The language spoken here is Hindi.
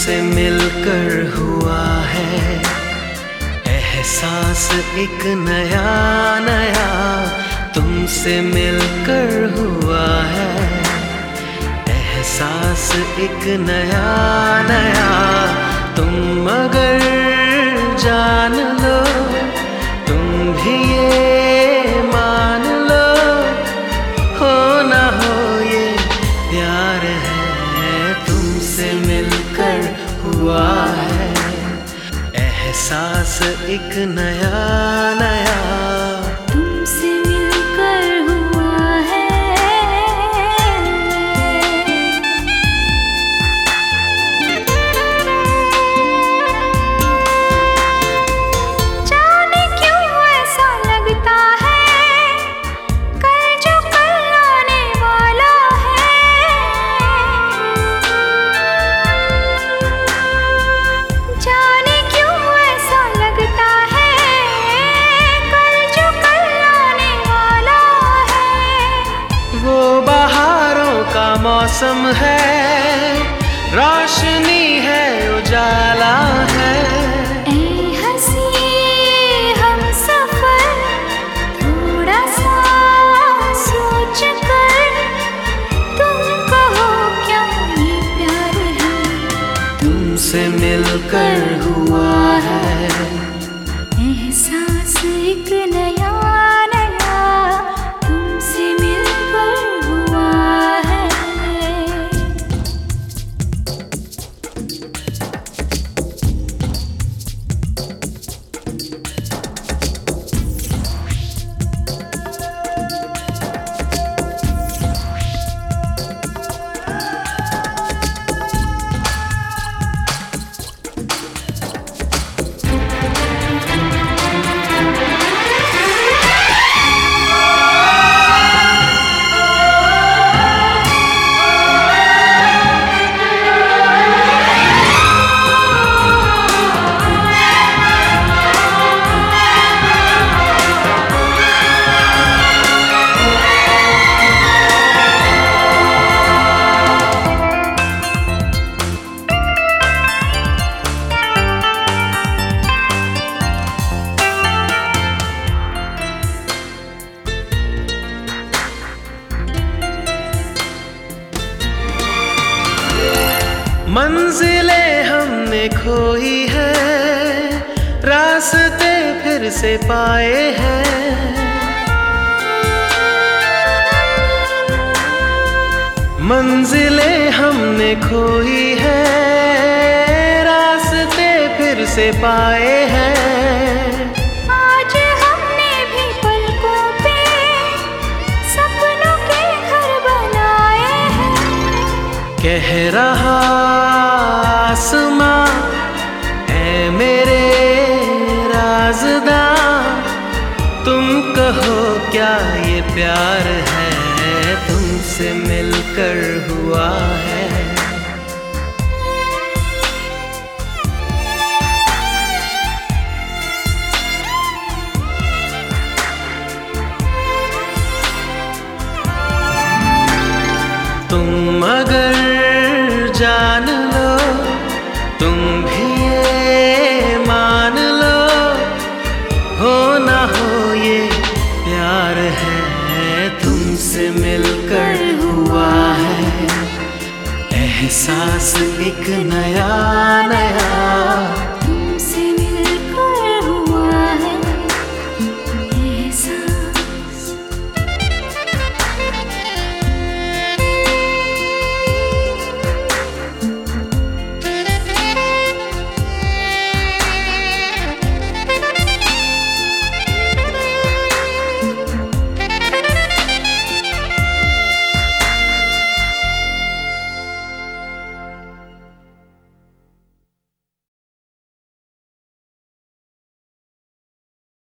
से मिलकर हुआ है। एहसास एक नया नया तुमसे मिलकर हुआ है। एहसास एक नया नया तुम मगर जान लो। हुआ है। एहसास एक नया नया मौसम है रोशनी है उजाला है। मंजिलें हमने खोई है, रास्ते फिर से पाए हैं। मंजिलें हमने खोई है, रास्ते फिर से पाए हैं। कह रहा आसमां है मेरे राजदा तुम कहो क्या ये प्यार है? तुमसे मिलकर हुआ है। तुम मगर ये प्यार है तुमसे मिलकर हुआ है। एहसास एक नया नया